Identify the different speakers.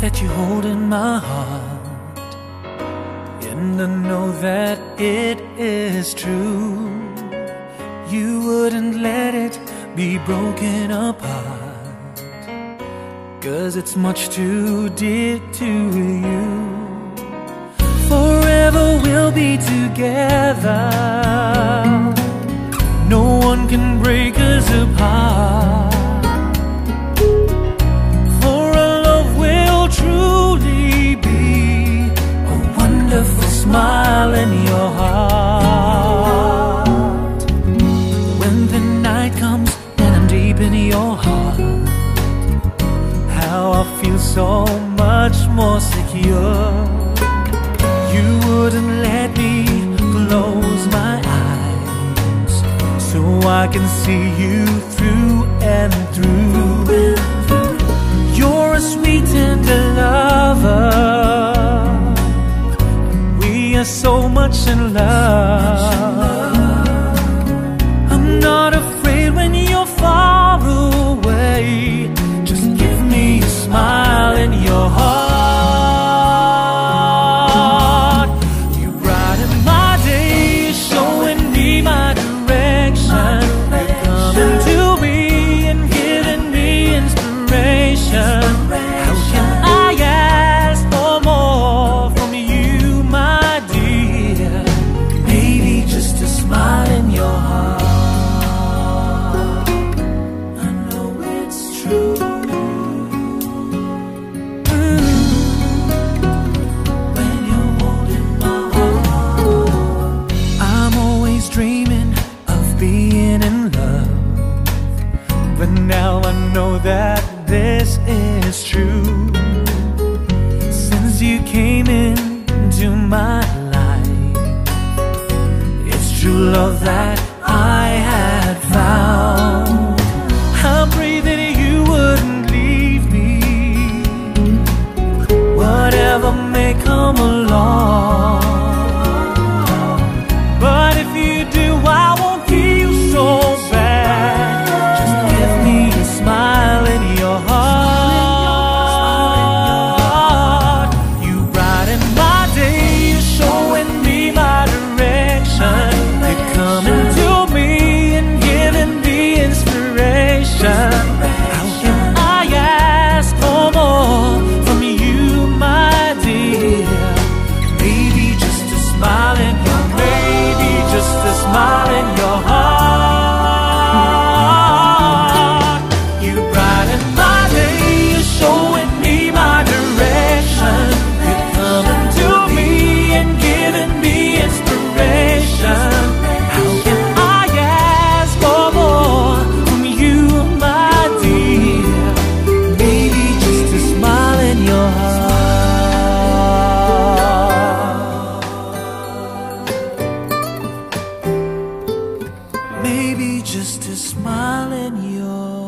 Speaker 1: that you hold in my heart. And I know that it is true. You wouldn't let it be broken apart. Cause it's much too dear to you. Forever we'll be together. Feel so much more secure. You wouldn't let me close my eyes so I can see you through and through. You're a sweet tender lover. We are so much in love. Know that this is true. Since you came into my life, it's true love that I had found. I pray that you wouldn't leave me, whatever may come along. Just a smile in your